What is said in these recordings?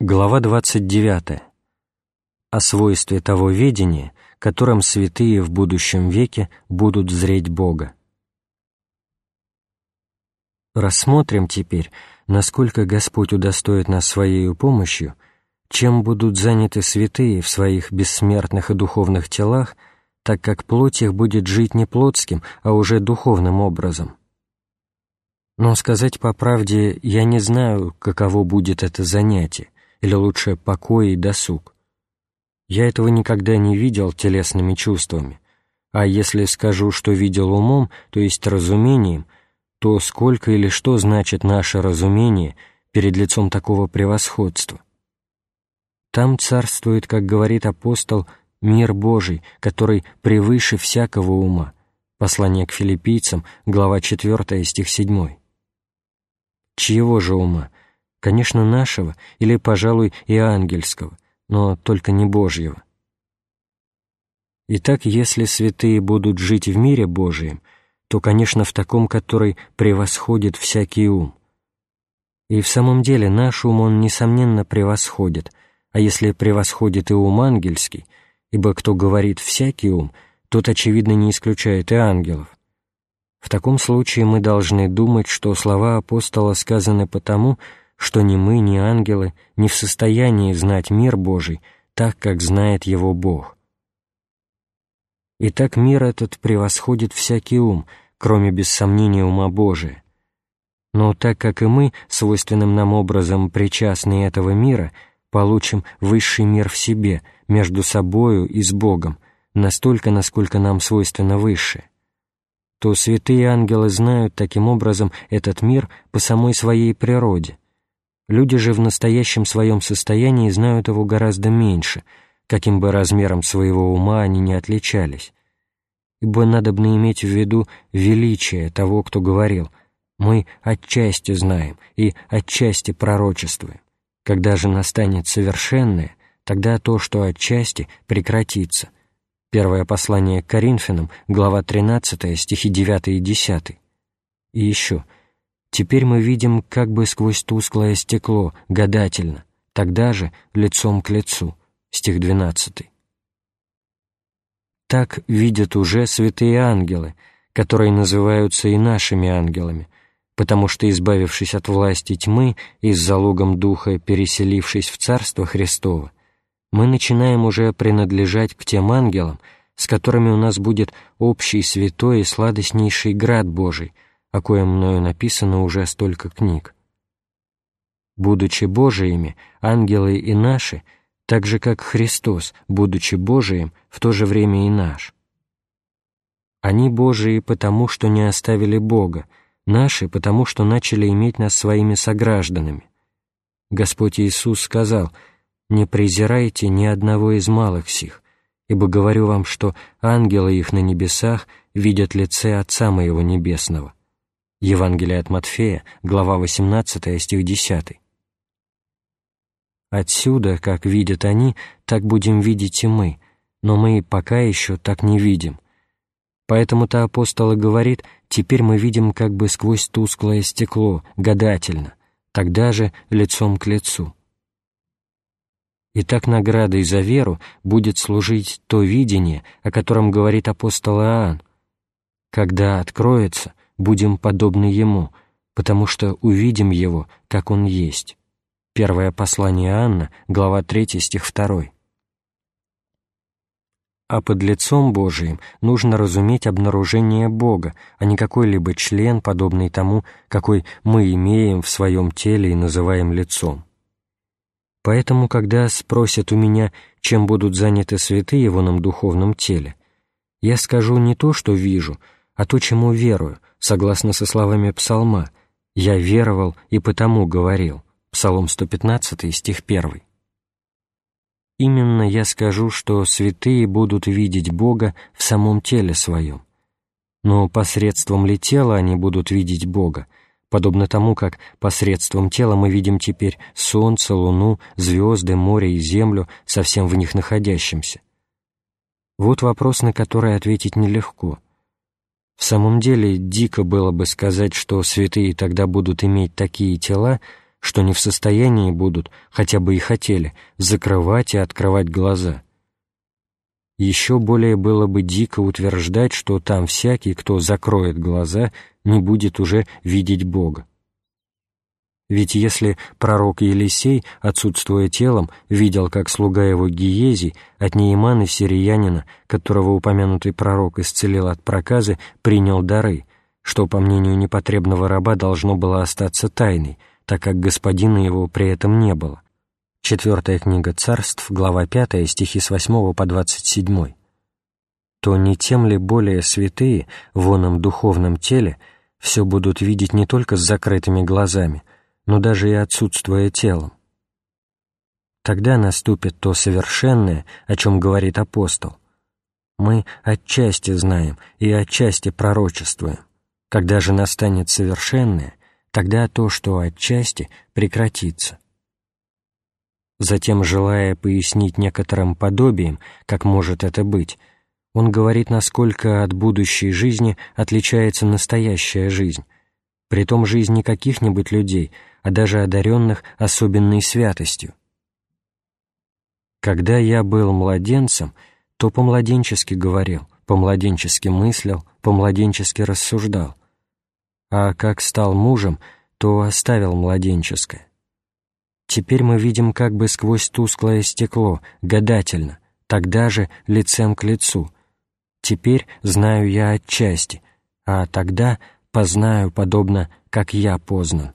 Глава 29. О свойстве того ведения, которым святые в будущем веке будут зреть Бога. Рассмотрим теперь, насколько Господь удостоит нас Своею помощью, чем будут заняты святые в своих бессмертных и духовных телах, так как плоть их будет жить не плотским, а уже духовным образом. Но сказать по правде, я не знаю, каково будет это занятие, или лучше покой и досуг. Я этого никогда не видел телесными чувствами, а если скажу, что видел умом, то есть разумением, то сколько или что значит наше разумение перед лицом такого превосходства? Там царствует, как говорит апостол, мир Божий, который превыше всякого ума. Послание к филиппийцам, глава 4, стих 7. Чьего же ума? Конечно, нашего или, пожалуй, и ангельского, но только не Божьего. Итак, если святые будут жить в мире Божием, то, конечно, в таком, который превосходит всякий ум. И в самом деле наш ум он, несомненно, превосходит, а если превосходит и ум ангельский, ибо кто говорит «всякий ум», тот, очевидно, не исключает и ангелов. В таком случае мы должны думать, что слова апостола сказаны потому, что ни мы, ни ангелы не в состоянии знать мир Божий так, как знает его Бог. Итак, мир этот превосходит всякий ум, кроме без сомнения ума Божия. Но так как и мы, свойственным нам образом причастны этого мира, получим высший мир в себе, между собою и с Богом, настолько, насколько нам свойственно высшее, то святые ангелы знают таким образом этот мир по самой своей природе, Люди же в настоящем своем состоянии знают его гораздо меньше, каким бы размером своего ума они не отличались. Ибо надобно иметь в виду величие того, кто говорил «Мы отчасти знаем и отчасти пророчествуем». Когда же настанет совершенное, тогда то, что отчасти, прекратится. Первое послание к Коринфянам, глава 13, стихи 9 и 10. И еще – Теперь мы видим как бы сквозь тусклое стекло, гадательно, тогда же лицом к лицу. Стих 12. Так видят уже святые ангелы, которые называются и нашими ангелами, потому что, избавившись от власти тьмы и с залогом Духа переселившись в Царство Христово, мы начинаем уже принадлежать к тем ангелам, с которыми у нас будет общий святой и сладостнейший град Божий — о коем мною написано уже столько книг. Будучи Божиими, ангелы и наши, так же как Христос, будучи Божиим, в то же время и наш. Они Божии потому, что не оставили Бога, наши потому, что начали иметь нас своими согражданами. Господь Иисус сказал, «Не презирайте ни одного из малых сих, ибо говорю вам, что ангелы их на небесах видят лице Отца Моего Небесного». Евангелие от Матфея, глава 18, стих 10. Отсюда, как видят они, так будем видеть и мы, но мы пока еще так не видим. Поэтому-то апостол и говорит, теперь мы видим как бы сквозь тусклое стекло, гадательно, тогда же лицом к лицу. И так наградой за веру будет служить то видение, о котором говорит апостол Иоанн. Когда откроется, будем подобны Ему, потому что увидим Его, как Он есть». Первое послание Анна, глава 3, стих 2. А под лицом Божиим нужно разуметь обнаружение Бога, а не какой-либо член, подобный тому, какой мы имеем в своем теле и называем лицом. Поэтому, когда спросят у меня, чем будут заняты святые в оном духовном теле, я скажу не то, что вижу, а то, чему верую, согласно со словами псалма «Я веровал и потому говорил» Псалом 115, стих 1. Именно я скажу, что святые будут видеть Бога в самом теле своем. Но посредством ли тела они будут видеть Бога, подобно тому, как посредством тела мы видим теперь солнце, луну, звезды, море и землю, совсем в них находящимся? Вот вопрос, на который ответить нелегко — в самом деле, дико было бы сказать, что святые тогда будут иметь такие тела, что не в состоянии будут, хотя бы и хотели, закрывать и открывать глаза. Еще более было бы дико утверждать, что там всякий, кто закроет глаза, не будет уже видеть Бога. Ведь если пророк Елисей, отсутствуя телом, видел, как слуга его Гиези от Неимана Сириянина, которого упомянутый пророк исцелил от проказы, принял дары, что, по мнению непотребного раба, должно было остаться тайной, так как господина его при этом не было. Четвертая книга царств, глава 5, стихи с 8 по 27. То не тем ли более святые в оном духовном теле все будут видеть не только с закрытыми глазами, но даже и отсутствуя телом. Тогда наступит то совершенное, о чем говорит апостол. Мы отчасти знаем и отчасти пророчествуем. Когда же настанет совершенное, тогда то, что отчасти, прекратится. Затем, желая пояснить некоторым подобием, как может это быть, он говорит, насколько от будущей жизни отличается настоящая жизнь, притом жизнь не каких-нибудь людей, а даже одаренных особенной святостью. Когда я был младенцем, то по-младенчески говорил, по-младенчески мыслил, по-младенчески рассуждал, а как стал мужем, то оставил младенческое. Теперь мы видим как бы сквозь тусклое стекло, гадательно, тогда же лицем к лицу. Теперь знаю я отчасти, а тогда познаю подобно, как я познан.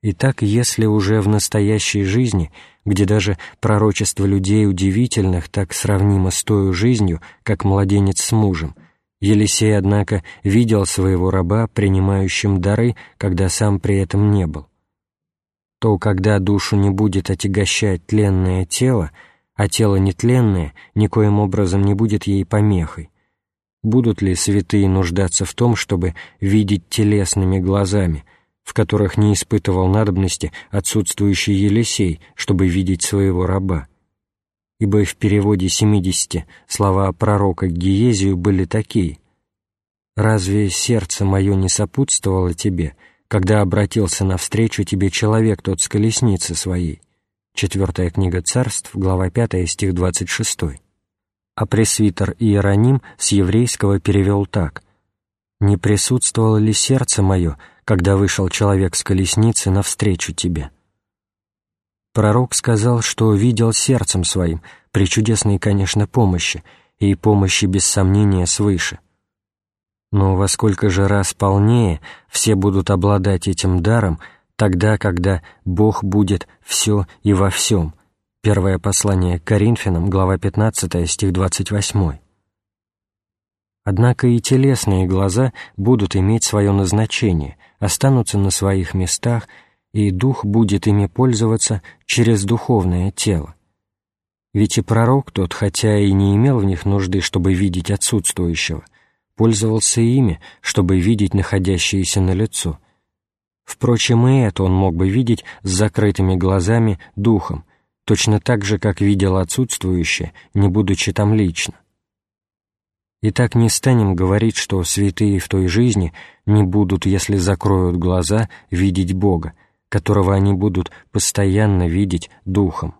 Итак, если уже в настоящей жизни, где даже пророчество людей удивительных так сравнимо с той жизнью, как младенец с мужем, Елисей, однако, видел своего раба, принимающим дары, когда сам при этом не был, то когда душу не будет отягощать тленное тело, а тело нетленное никоим образом не будет ей помехой, будут ли святые нуждаться в том, чтобы видеть телесными глазами – в которых не испытывал надобности отсутствующий Елисей, чтобы видеть своего раба. Ибо в переводе 70 слова пророка Гиезию были такие «Разве сердце мое не сопутствовало тебе, когда обратился навстречу тебе человек тот с колесницы своей?» Четвертая книга царств, глава 5, стих 26. А пресвитер Иероним с еврейского перевел так «Не присутствовало ли сердце мое, когда вышел человек с колесницы навстречу тебе. Пророк сказал, что видел сердцем своим, при чудесной, конечно, помощи, и помощи без сомнения свыше. Но во сколько же раз полнее все будут обладать этим даром, тогда, когда Бог будет все и во всем. Первое послание к Коринфянам, глава 15, стих 28. Однако и телесные глаза будут иметь свое назначение, останутся на своих местах, и дух будет ими пользоваться через духовное тело. Ведь и пророк тот, хотя и не имел в них нужды, чтобы видеть отсутствующего, пользовался ими, чтобы видеть находящиеся на лицо. Впрочем, и это он мог бы видеть с закрытыми глазами духом, точно так же, как видел отсутствующее, не будучи там лично. И так не станем говорить, что святые в той жизни не будут, если закроют глаза, видеть Бога, которого они будут постоянно видеть Духом.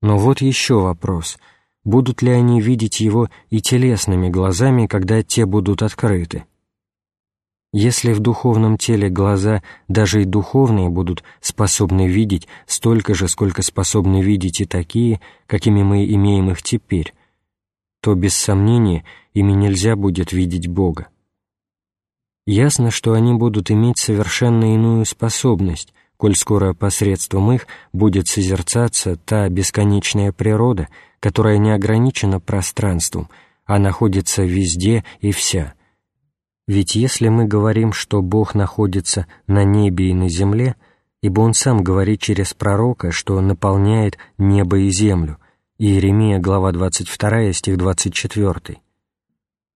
Но вот еще вопрос. Будут ли они видеть Его и телесными глазами, когда те будут открыты? Если в духовном теле глаза, даже и духовные, будут способны видеть столько же, сколько способны видеть и такие, какими мы имеем их теперь, то, без сомнения, ими нельзя будет видеть Бога. Ясно, что они будут иметь совершенно иную способность, коль скоро посредством их будет созерцаться та бесконечная природа, которая не ограничена пространством, а находится везде и вся. Ведь если мы говорим, что Бог находится на небе и на земле, ибо Он сам говорит через пророка, что наполняет небо и землю – Иеремия, глава 22, стих 24,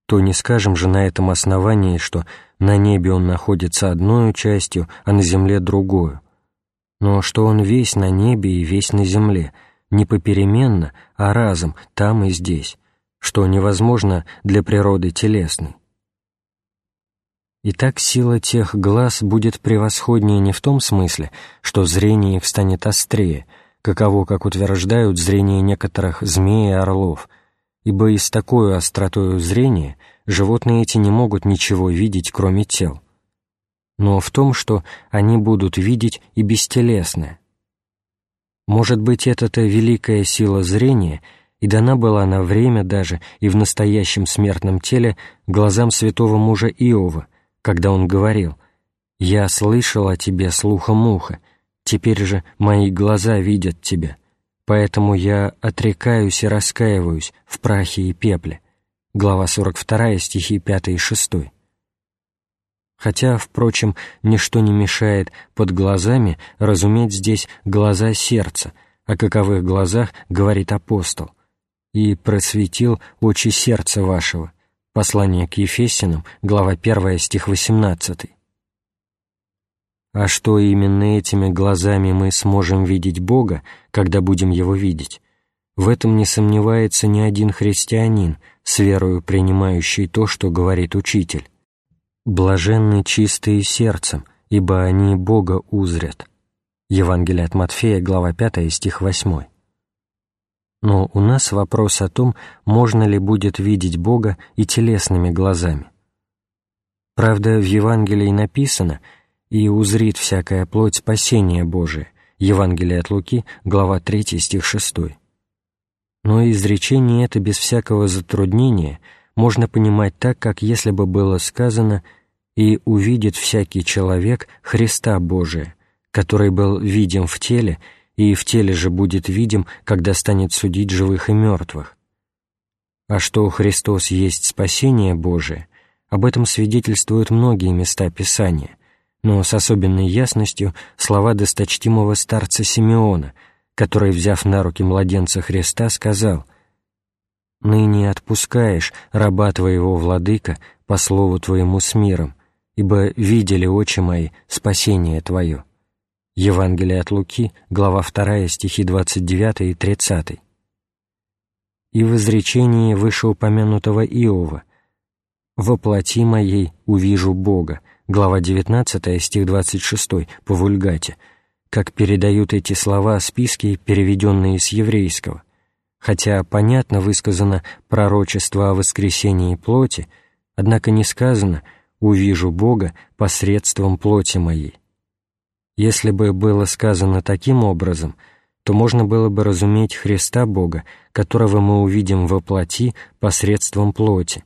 то не скажем же на этом основании, что на небе он находится одной частью, а на земле другую, но что он весь на небе и весь на земле, не попеременно, а разом, там и здесь, что невозможно для природы телесной. Итак, сила тех глаз будет превосходнее не в том смысле, что зрение их станет острее, каково, как утверждают, зрение некоторых змей и орлов, ибо и с такой остротою зрения животные эти не могут ничего видеть, кроме тел, но в том, что они будут видеть и бестелесное. Может быть, эта-то великая сила зрения и дана была на время даже и в настоящем смертном теле глазам святого мужа Иова, когда он говорил «Я слышал о тебе слухом уха, теперь же мои глаза видят тебя, поэтому я отрекаюсь и раскаиваюсь в прахе и пепле». Глава 42, стихи 5 и 6. Хотя, впрочем, ничто не мешает под глазами разуметь здесь глаза сердца, о каковых глазах говорит апостол, «И просветил очи сердца вашего», Послание к Ефесянам, глава 1, стих 18. А что именно этими глазами мы сможем видеть Бога, когда будем Его видеть? В этом не сомневается ни один христианин, с верою принимающий то, что говорит Учитель. «Блаженны чистые сердцем, ибо они Бога узрят». Евангелие от Матфея, глава 5, стих 8. Но у нас вопрос о том, можно ли будет видеть Бога и телесными глазами. Правда, в Евангелии написано «И узрит всякая плоть спасения Божие» Евангелие от Луки, глава 3, стих 6. Но изречение это без всякого затруднения можно понимать так, как если бы было сказано «И увидит всякий человек Христа Божия, который был видим в теле и в теле же будет видим, когда станет судить живых и мертвых. А что Христос есть спасение Божие, об этом свидетельствуют многие места Писания, но с особенной ясностью слова досточтимого старца Симеона, который, взяв на руки младенца Христа, сказал «Ныне отпускаешь раба твоего, владыка, по слову твоему с миром, ибо видели очи мои спасение твое». Евангелие от Луки, глава 2, стихи 29 и 30. И в изречении вышеупомянутого Иова «Воплоти моей увижу Бога», глава 19, стих 26 по вульгате, как передают эти слова списки, переведенные с еврейского. Хотя понятно высказано пророчество о воскресении плоти, однако не сказано «увижу Бога посредством плоти моей». Если бы было сказано таким образом, то можно было бы разуметь Христа Бога, которого мы увидим во плоти посредством плоти.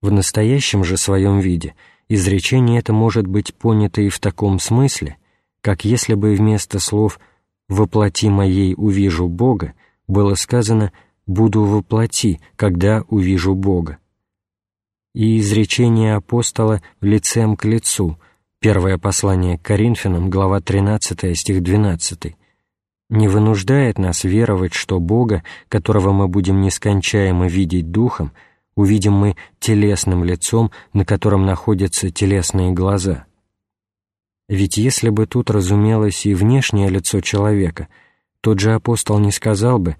В настоящем же своем виде изречение это может быть понято и в таком смысле, как если бы вместо слов «во плоти моей увижу Бога» было сказано «буду во плоти, когда увижу Бога». И изречение апостола «лицем к лицу» — Первое послание к Коринфянам, глава 13, стих 12, не вынуждает нас веровать, что Бога, которого мы будем нескончаемо видеть духом, увидим мы телесным лицом, на котором находятся телесные глаза. Ведь если бы тут разумелось и внешнее лицо человека, тот же апостол не сказал бы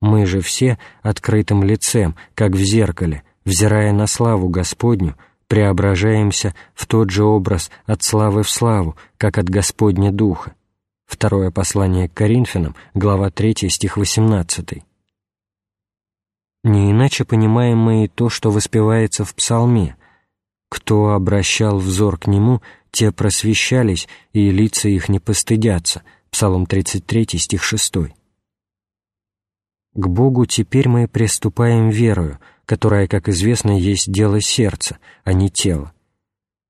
«Мы же все открытым лицем, как в зеркале, взирая на славу Господню, преображаемся в тот же образ от славы в славу, как от Господня Духа. Второе послание к Коринфянам, глава 3, стих 18. Не иначе понимаем мы и то, что воспевается в псалме «Кто обращал взор к нему, те просвещались, и лица их не постыдятся» Псалом 33, стих 6. К Богу теперь мы приступаем верою, которая, как известно, есть дело сердца, а не тела.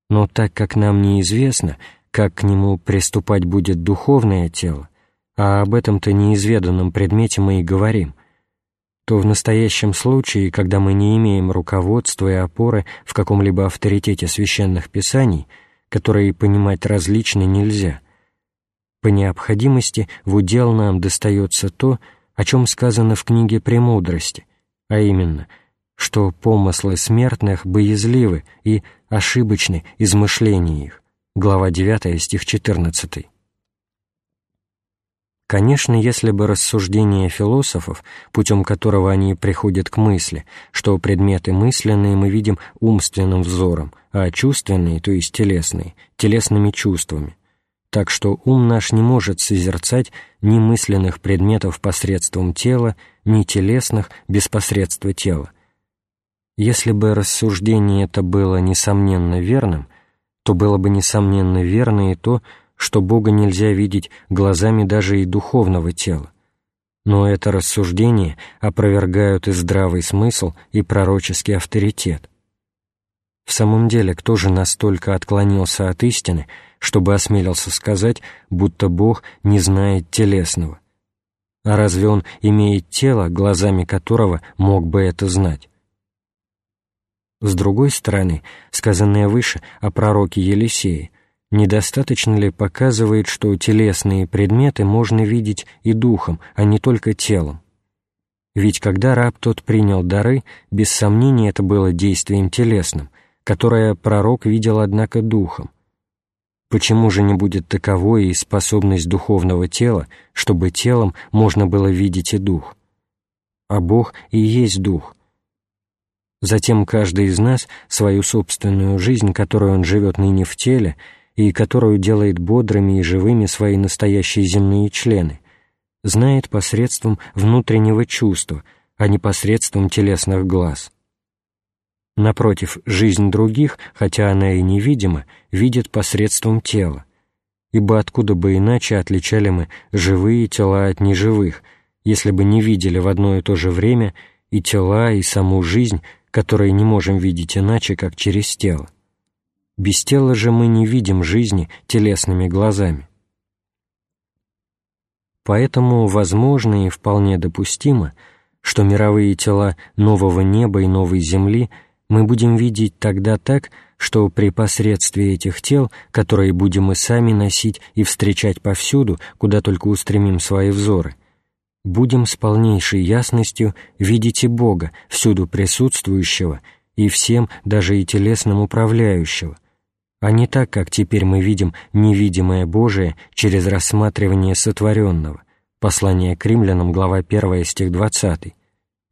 Но так как нам неизвестно, как к нему приступать будет духовное тело, а об этом-то неизведанном предмете мы и говорим, то в настоящем случае, когда мы не имеем руководства и опоры в каком-либо авторитете священных писаний, которые понимать различно нельзя, по необходимости в удел нам достается то, о чем сказано в книге «Премудрости», а именно – что помыслы смертных боязливы и ошибочны измышления их. Глава 9, стих 14. Конечно, если бы рассуждение философов, путем которого они приходят к мысли, что предметы мысленные мы видим умственным взором, а чувственные, то есть телесные, телесными чувствами, так что ум наш не может созерцать ни мысленных предметов посредством тела, ни телесных без посредства тела. Если бы рассуждение это было несомненно верным, то было бы несомненно верно и то, что Бога нельзя видеть глазами даже и духовного тела. Но это рассуждение опровергают и здравый смысл, и пророческий авторитет. В самом деле, кто же настолько отклонился от истины, чтобы осмелился сказать, будто Бог не знает телесного? А разве Он имеет тело, глазами которого мог бы это знать? С другой стороны, сказанное выше о пророке Елисее – недостаточно ли показывает, что телесные предметы можно видеть и духом, а не только телом? Ведь когда раб тот принял дары, без сомнения это было действием телесным, которое пророк видел, однако, духом. Почему же не будет таковой и способность духовного тела, чтобы телом можно было видеть и дух? А Бог и есть дух. Затем каждый из нас свою собственную жизнь, которую он живет ныне в теле, и которую делает бодрыми и живыми свои настоящие земные члены, знает посредством внутреннего чувства, а не посредством телесных глаз. Напротив, жизнь других, хотя она и невидима, видит посредством тела, ибо откуда бы иначе отличали мы живые тела от неживых, если бы не видели в одно и то же время и тела, и саму жизнь, которые не можем видеть иначе, как через тело. Без тела же мы не видим жизни телесными глазами. Поэтому возможно и вполне допустимо, что мировые тела нового неба и новой земли мы будем видеть тогда так, что при посредстве этих тел, которые будем и сами носить и встречать повсюду, куда только устремим свои взоры, будем с полнейшей ясностью видеть и Бога, всюду присутствующего, и всем, даже и телесным управляющего, а не так, как теперь мы видим невидимое Божие через рассматривание сотворенного. Послание к римлянам, глава 1, стих 20.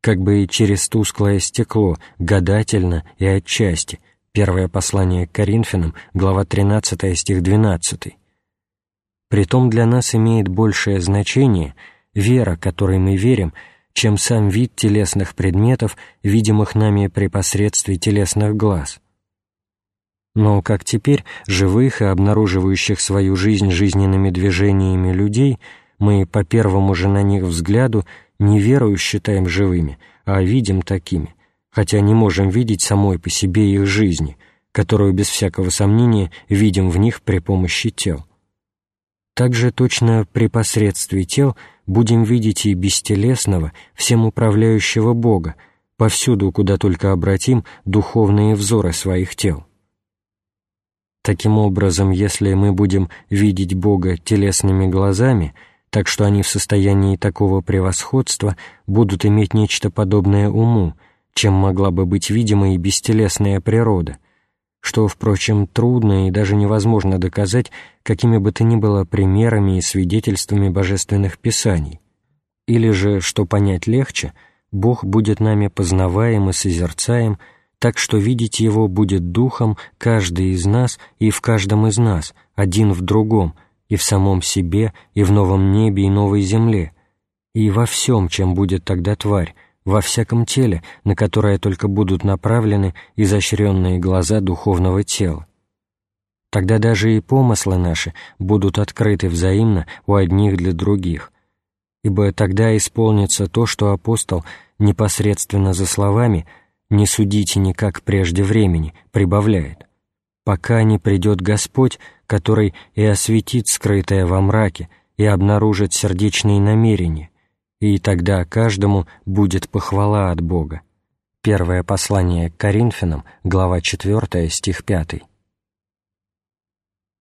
Как бы и через тусклое стекло, гадательно и отчасти. Первое послание к Коринфянам, глава 13, стих 12. Притом для нас имеет большее значение вера, которой мы верим, чем сам вид телесных предметов, видимых нами при посредстве телесных глаз – но как теперь живых и обнаруживающих свою жизнь жизненными движениями людей мы по первому же на них взгляду не верою считаем живыми, а видим такими, хотя не можем видеть самой по себе их жизни, которую без всякого сомнения видим в них при помощи тел. Также точно при посредстве тел будем видеть и бестелесного, всем управляющего Бога, повсюду, куда только обратим духовные взоры своих тел. Таким образом, если мы будем видеть Бога телесными глазами, так что они в состоянии такого превосходства будут иметь нечто подобное уму, чем могла бы быть видима и бестелесная природа, что, впрочем, трудно и даже невозможно доказать какими бы то ни было примерами и свидетельствами божественных писаний, или же, что понять легче, Бог будет нами познаваем и созерцаем так что видеть его будет духом каждый из нас и в каждом из нас, один в другом, и в самом себе, и в новом небе и новой земле, и во всем, чем будет тогда тварь, во всяком теле, на которое только будут направлены изощренные глаза духовного тела. Тогда даже и помыслы наши будут открыты взаимно у одних для других, ибо тогда исполнится то, что апостол непосредственно за словами – «не судите никак прежде времени», прибавляет, «пока не придет Господь, который и осветит скрытое во мраке, и обнаружит сердечные намерения, и тогда каждому будет похвала от Бога». Первое послание к Коринфянам, глава 4, стих 5.